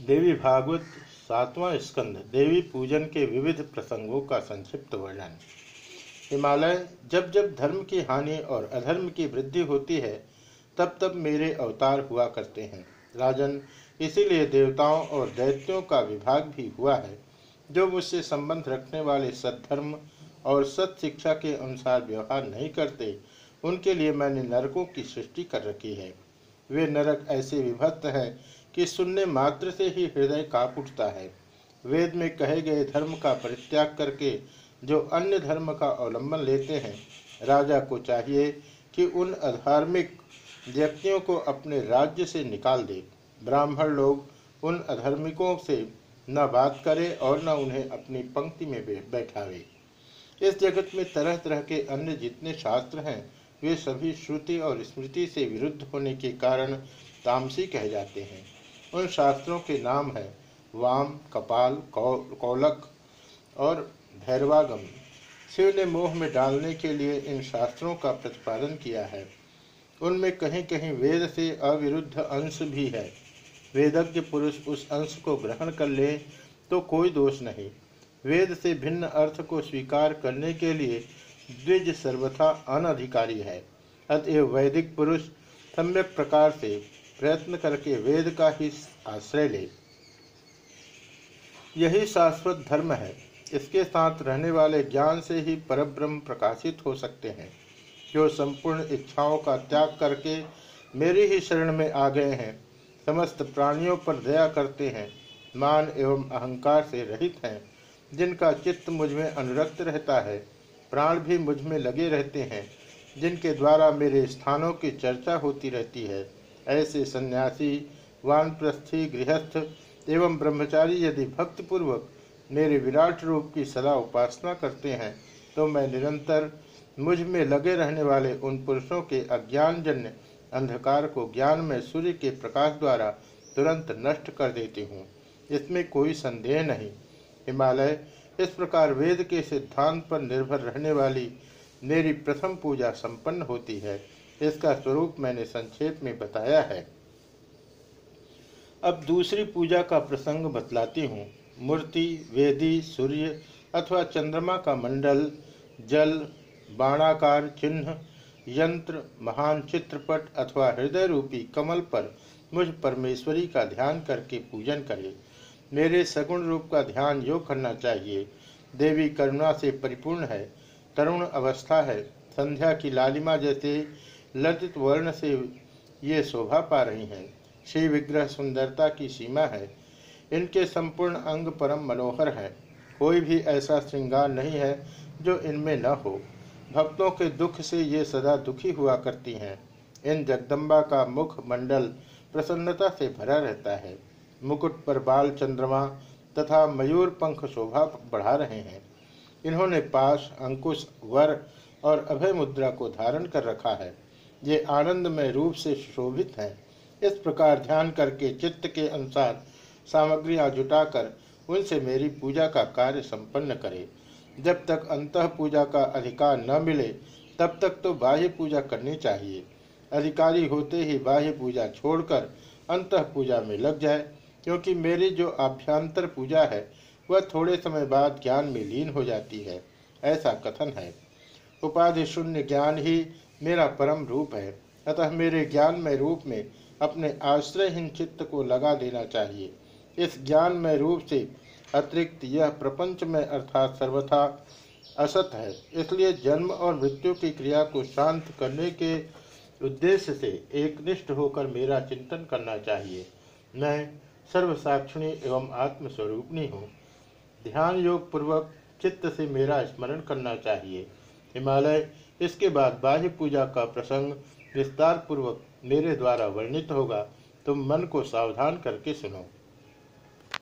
देवी भागवत सातवां स्कंद, देवी पूजन के विविध प्रसंगों का संक्षिप्त वर्णन। हिमालय, जब जब धर्म की हानि और अधर्म की वृद्धि होती है, तब तब मेरे अवतार हुआ करते हैं। राजन, इसीलिए देवताओं और दैत्यों का विभाग भी हुआ है, जो मुझसे संबंध रखने वाले सद्धर्म और सत शिक्षा के अनुसार व्यवहार नहीं करते, उनके लिए मैंने नरकों की सृष्टि कर रखी है। वे नरक ऐसे विभक्त हैं कि सुनने मात्र से ही हृदय काप उठता है। वेद में कहे गए धर्म का परित्याग करके जो अन्य धर्म का अवलंबन लेते हैं, राजा को चाहिए कि उन अधार्मिक व्यक्तियों को अपने राज्य से निकाल दे। ब्राह्मण लोग उन अधर्मिकों से न बात करे और न उन्हें अपनी पंक्ति में बैठावे। इस जगत में तरह तरह के अन्य जितने शास्त्र हैं, वे सभी श्रुति और स्मृति से विरुद्ध होने के कारण तामसी कह जाते हैं। उन शास्त्रों के नाम है वाम, कपाल कौलक और भैरवागम। शिव ने मोह में डालने के लिए इन शास्त्रों का प्रतिपादन किया है। उनमें कहीं कहीं वेद से अविरुद्ध अंश भी है। वेदज्ञ पुरुष उस अंश को ग्रहण कर ले तो कोई दोष नहीं। वेद से भिन्न अर्थ को स्वीकार करने के लिए द्विज सर्वथा अनधिकारी है। अतएव वैदिक पुरुष सम्यक प्रकार से प्रयत्न करके वेद का ही आश्रय ले। यही शाश्वत धर्म है। इसके साथ रहने वाले ज्ञान से ही परब्रह्म प्रकाशित हो सकते हैं। जो संपूर्ण इच्छाओं का त्याग करके मेरी ही शरण में आ गए हैं, समस्त प्राणियों पर दया करते हैं, मान एवं अहंकार से रहित हैं, जिनका चित्त मुझमें अनुरक्त रहता है, प्राण भी मुझमें लगे रहते हैं, जिनके द्वारा मेरे स्थानों की चर्चा होती रहती है। ऐसे सन्यासी, वानप्रस्थी, गृहस्थ एवं ब्रह्मचारी यदि भक्तिपूर्वक मेरे विराट रूप की सदा उपासना करते हैं तो मैं निरंतर मुझमें लगे रहने वाले उन पुरुषों के अज्ञानजन्य अंधकार को ज्ञान में सूर्य के प्रकाश द्वारा तुरंत नष्ट कर देती हूँ। इसमें कोई संदेह नहीं। हिमालय, इस प्रकार वेद के सिद्धांत पर निर्भर रहने वाली मेरी प्रथम पूजा संपन्न होती है। इसका स्वरूप मैंने संक्षेप में बताया है। अब दूसरी पूजा का प्रसंग बतलाती हूँ। मूर्ति, वेदी, सूर्य अथवा चंद्रमा का मंडल, जल, बाणाकार चिन्ह, यंत्र, महान चित्रपट अथवा हृदय रूपी कमल पर मुझ परमेश्वरी का ध्यान करके पूजन करे। मेरे सगुण रूप का ध्यान योग करना चाहिए। देवी करुणा से परिपूर्ण है, तरुण अवस्था है, संध्या की लालिमा जैसे लज्जित वर्ण से ये शोभा पा रही हैं। श्री विग्रह सुंदरता की सीमा है। इनके संपूर्ण अंग परम मनोहर है। कोई भी ऐसा श्रृंगार नहीं है जो इनमें न हो। भक्तों के दुख से ये सदा दुखी हुआ करती हैं। इन जगदम्बा का मुख मंडल प्रसन्नता से भरा रहता है। मुकुट पर बाल चंद्रमा तथा मयूर पंख शोभा बढ़ा रहे हैं। इन्होंने पाश, अंकुश, वर और अभय मुद्रा को धारण कर रखा है। ये आनंदमय रूप से शोभित हैं। इस प्रकार ध्यान करके चित्त के अनुसार सामग्रियाँ जुटाकर उनसे मेरी पूजा का कार्य संपन्न करे। जब तक अंत पूजा का अधिकार न मिले, तब तक तो बाह्य पूजा करनी चाहिए। अधिकारी होते ही बाह्य पूजा छोड़कर अंत पूजा में लग जाए, क्योंकि मेरी जो आभ्यंतर पूजा है, वह थोड़े समय बाद ज्ञान में लीन हो जाती है। ऐसा कथन है। उपाधि शून्य ज्ञान ही मेरा परम रूप है, अतः मेरे ज्ञान में रूप में अपने आश्रयहीन चित्त को लगा देना चाहिए। इस ज्ञान में रूप से अतिरिक्त यह प्रपंच में अर्थात सर्वथा असत है। इसलिए जन्म और मृत्यु की क्रिया को शांत करने के उद्देश्य से एकनिष्ठ होकर मेरा चिंतन करना चाहिए। मैं सर्वसाक्षिणी एवं आत्मस्वरूपणी हूँ। ध्यान योग पूर्वक चित्त से मेरा स्मरण करना चाहिए। हिमालय इसके बाद बाह्य पूजा का प्रसंग विस्तार पूर्वक मेरे द्वारा वर्णित होगा। तुम मन को सावधान करके सुनो।